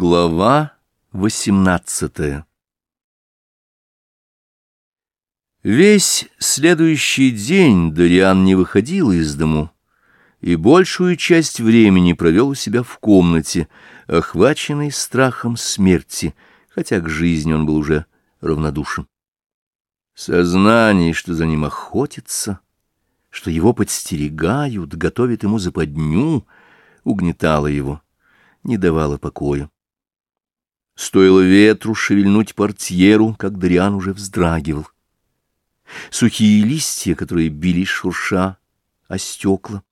Глава восемнадцатая Весь следующий день Дориан не выходил из дому и большую часть времени провел у себя в комнате, охваченный страхом смерти, хотя к жизни он был уже равнодушен. Сознание, что за ним охотятся, что его подстерегают, готовят ему западню, угнетало его, не давало покоя. Стоило ветру шевельнуть портьеру, как Дориан уже вздрагивал. Сухие листья, которые бились шурша о стекла,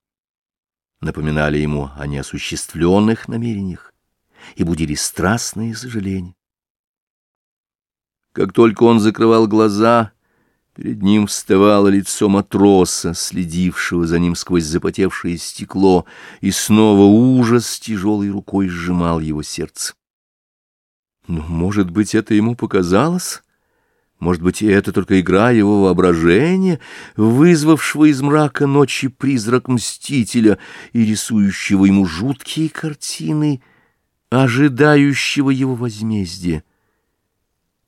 напоминали ему о неосуществленных намерениях и будили страстные сожаления. Как только он закрывал глаза, перед ним вставало лицо матроса, следившего за ним сквозь запотевшее стекло, и снова ужас тяжелой рукой сжимал его сердце. Но, может быть, это ему показалось? Может быть, это только игра его воображения, вызвавшего из мрака ночи призрак Мстителя и рисующего ему жуткие картины, ожидающего его возмездия.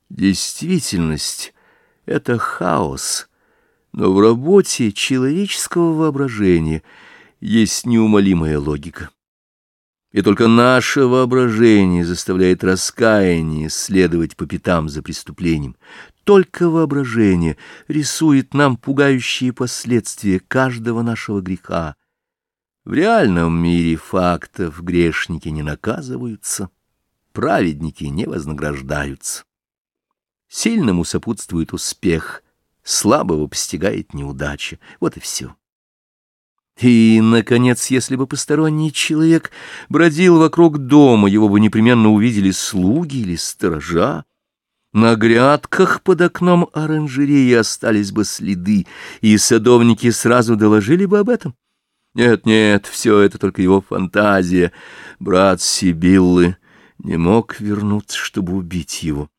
Действительность — это хаос, но в работе человеческого воображения есть неумолимая логика. И только наше воображение заставляет раскаяние следовать по пятам за преступлением. Только воображение рисует нам пугающие последствия каждого нашего греха. В реальном мире фактов грешники не наказываются, праведники не вознаграждаются. Сильному сопутствует успех, слабого постигает неудача. Вот и все. И, наконец, если бы посторонний человек бродил вокруг дома, его бы непременно увидели слуги или сторожа. На грядках под окном оранжереи остались бы следы, и садовники сразу доложили бы об этом. Нет, нет, все это только его фантазия. Брат Сибиллы не мог вернуться, чтобы убить его.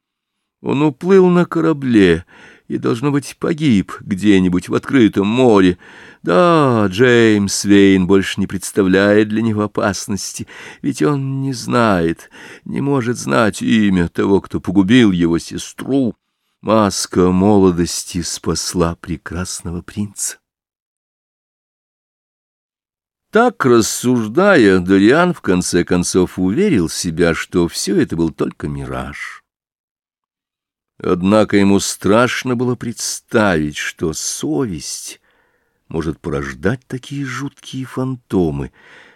Он уплыл на корабле и, должно быть, погиб где-нибудь в открытом море. Да, Джеймс Вейн больше не представляет для него опасности, ведь он не знает, не может знать имя того, кто погубил его сестру. Маска молодости спасла прекрасного принца. Так рассуждая, Дориан в конце концов уверил себя, что все это был только мираж. Однако ему страшно было представить, что совесть может порождать такие жуткие фантомы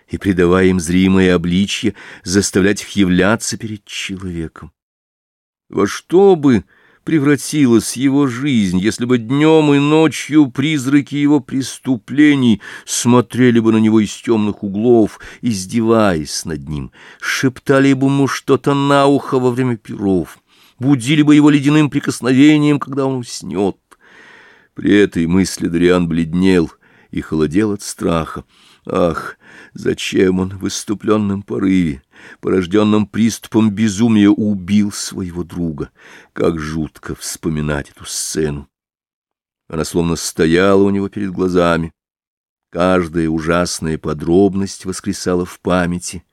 и, придавая им зримое обличье, заставлять их являться перед человеком. Во что бы превратилась его жизнь, если бы днем и ночью призраки его преступлений смотрели бы на него из темных углов, издеваясь над ним, шептали бы ему что-то на ухо во время перов, будили бы его ледяным прикосновением, когда он уснет. При этой мысли Дариан бледнел и холодел от страха. Ах, зачем он в выступленном порыве, порожденном приступом безумия, убил своего друга? Как жутко вспоминать эту сцену! Она словно стояла у него перед глазами. Каждая ужасная подробность воскресала в памяти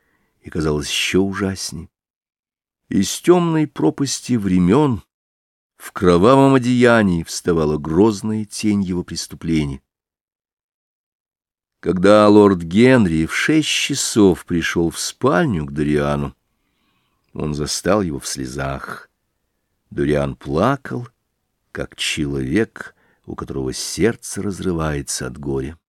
и казалась еще ужаснее. Из темной пропасти времен в кровавом одеянии вставала грозная тень его преступления. Когда лорд Генри в шесть часов пришел в спальню к Дориану, он застал его в слезах. Дориан плакал, как человек, у которого сердце разрывается от горя.